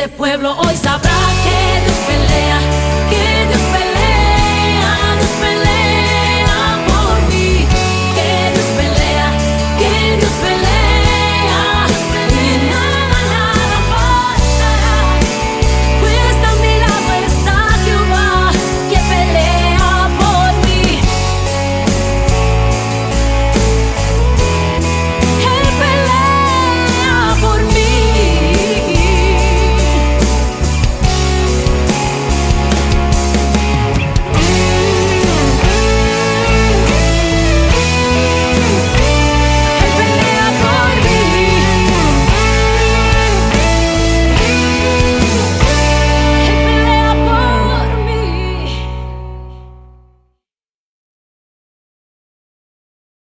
Este pueblo hoy